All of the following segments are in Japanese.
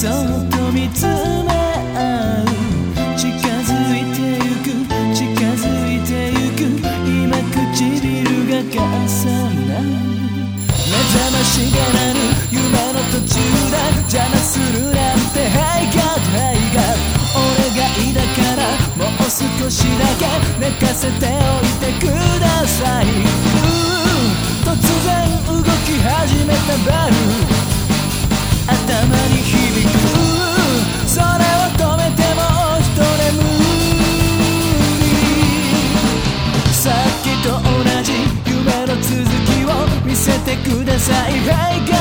そっと見つめ合う近づいてゆく近づいてゆく今唇が重なる目覚ましが鳴る夢の途中だ邪魔するなんて Hey God Hey God お願いだからもう少しだけ寝かせて最大が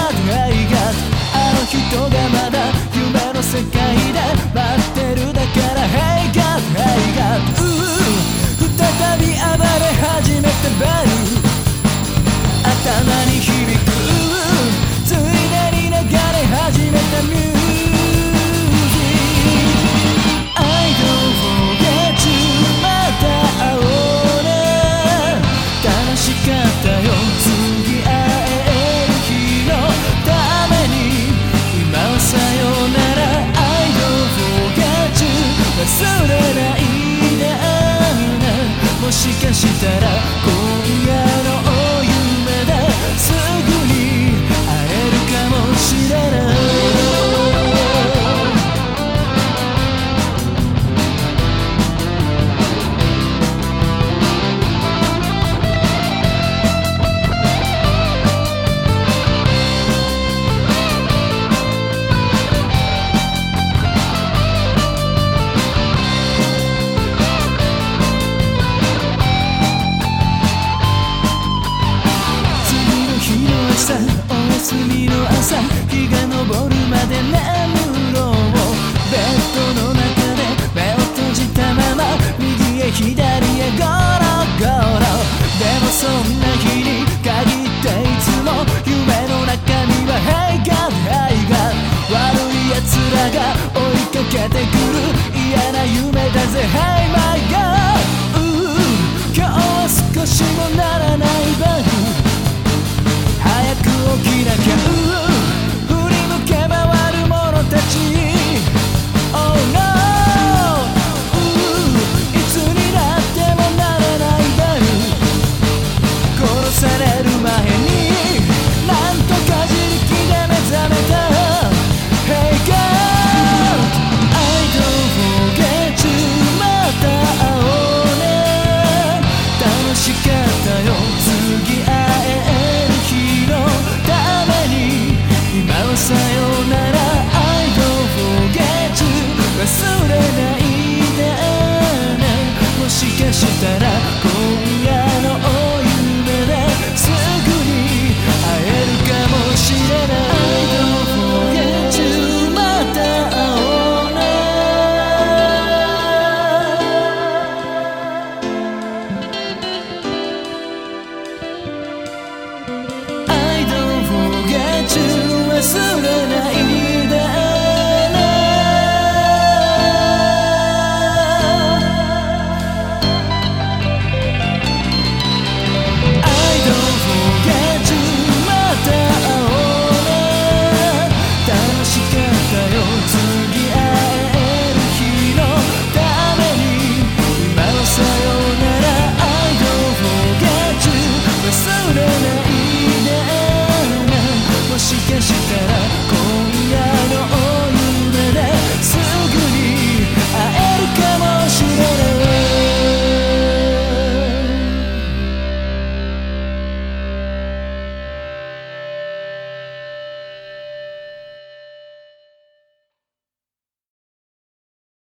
しかしたらが追いかけてくる嫌な夢だぜ。ハイマイガー今日は少しもなら